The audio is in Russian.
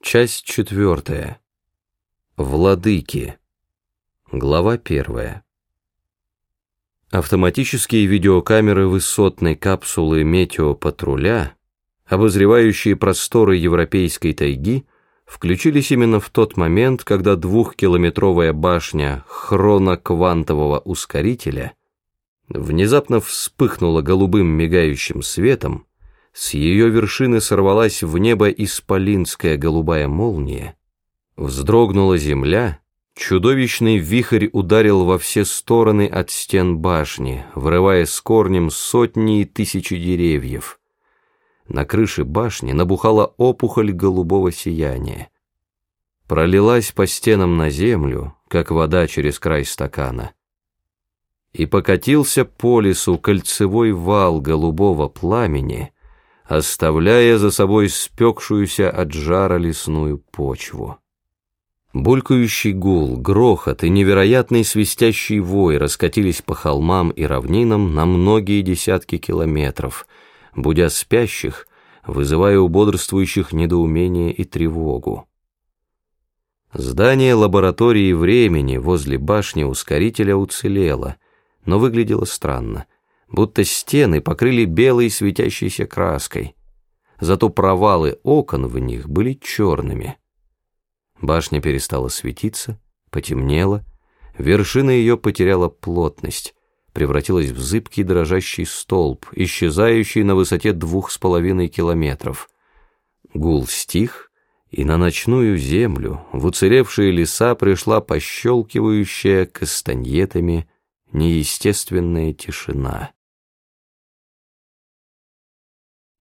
Часть четвертая. Владыки. Глава первая. Автоматические видеокамеры высотной капсулы метеопатруля, обозревающие просторы европейской тайги, включились именно в тот момент, когда двухкилометровая башня хроноквантового ускорителя внезапно вспыхнула голубым мигающим светом, с ее вершины сорвалась в небо исполинская голубая молния, вздрогнула земля, чудовищный вихрь ударил во все стороны от стен башни, врывая с корнем сотни и тысячи деревьев. На крыше башни набухала опухоль голубого сияния. Пролилась по стенам на землю, как вода через край стакана. И покатился по лесу кольцевой вал голубого пламени — оставляя за собой спекшуюся от жара лесную почву. Булькающий гул, грохот и невероятный свистящий вой раскатились по холмам и равнинам на многие десятки километров, будя спящих, вызывая у бодрствующих недоумение и тревогу. Здание лаборатории времени возле башни ускорителя уцелело, но выглядело странно — будто стены покрыли белой светящейся краской, зато провалы окон в них были черными. Башня перестала светиться, потемнела, вершина ее потеряла плотность, превратилась в зыбкий дрожащий столб, исчезающий на высоте двух с половиной километров. Гул стих, и на ночную землю, в уцелевшие леса пришла пощелкивающая кастаньетами неестественная тишина.